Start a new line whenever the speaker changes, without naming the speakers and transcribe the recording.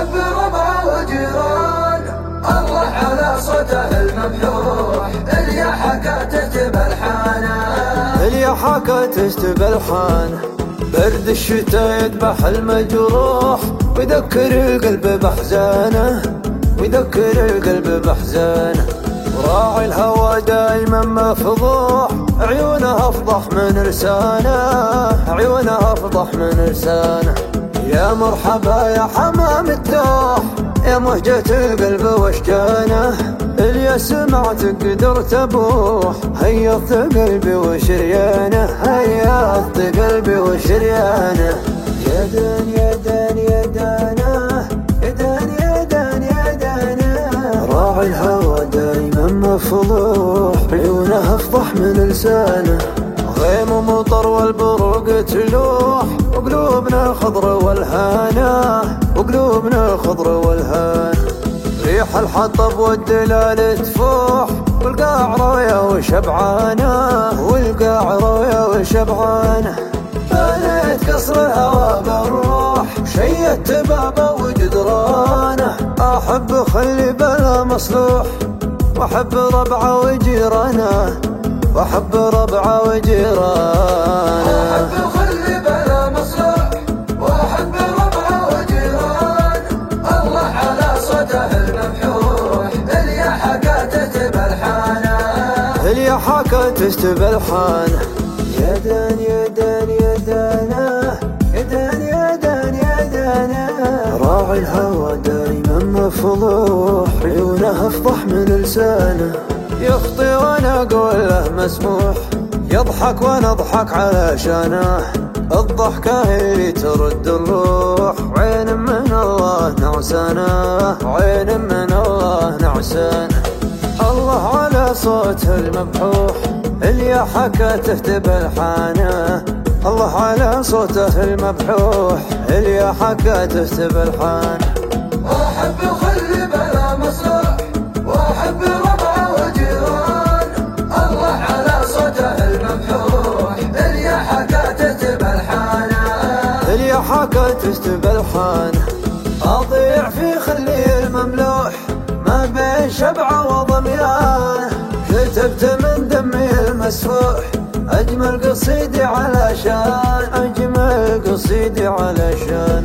الحب وجيران الله على صوته الممدوح اللي حكى تجب الحانة.
اللي حكى تجب الحانة. برد الشتاء يذبح المجروح ويذكر القلب بأحزانه ويذكر القلب بأحزانه راعي الهوى دايما مفضوح عيونه أفضح من لسانه. عيونه أفضح من لسانه. يا مرحبا يا حما الدوح يا مهجة القلب واشجانه اللي سمعت قدرت ابوح هيضت قلبي وشريانة. هيضت قلبي وشريانة. يا دان يا دان يا دانه يا دان يا دان يا دانه راعي الهوى دايما مفضوح. عيونه أفضح من لسانه. غيم ومطر والبروق تلوح وقلوبنا خضر والهانة وقلوبنا خضر والهانة ريح الحطب والدلال تفوح والقاع راية وشبعانة والقاع راية وشبعانة بنيت قصر الهوى بالروح شيدت بابه وجدرانه. أحب خلي بلا مصلوح وأحب ربعه وجيرانه. واحب ربعه وجيرانه.
أحب خلي بلا مصلح وأحب ربعه وجيران الله على صوته الممحوح اللي حكت بالحانه
اللي حكت بالحانه يا دان يا دان يا دانه يا دان يا دان يا دانه راعي الهوى دايما مفضوح عيونه أفضح من لسانه. يخطي وأنا أقول له مسموح. يضحك وأنا اضحك علشانه الضحكة اللي ترد الروح. عين من الله نعسانة. عين من الله نعسانة. الله على صوت المبحوح. اللي حكته بالحانة. الله على صوته المبحوح. اللي حكته بالحانة.
واحب خلي
شبعه وضميانه كتبت من دمي المسفوح أجمل قصيدي علشان أجمل قصيدي علشان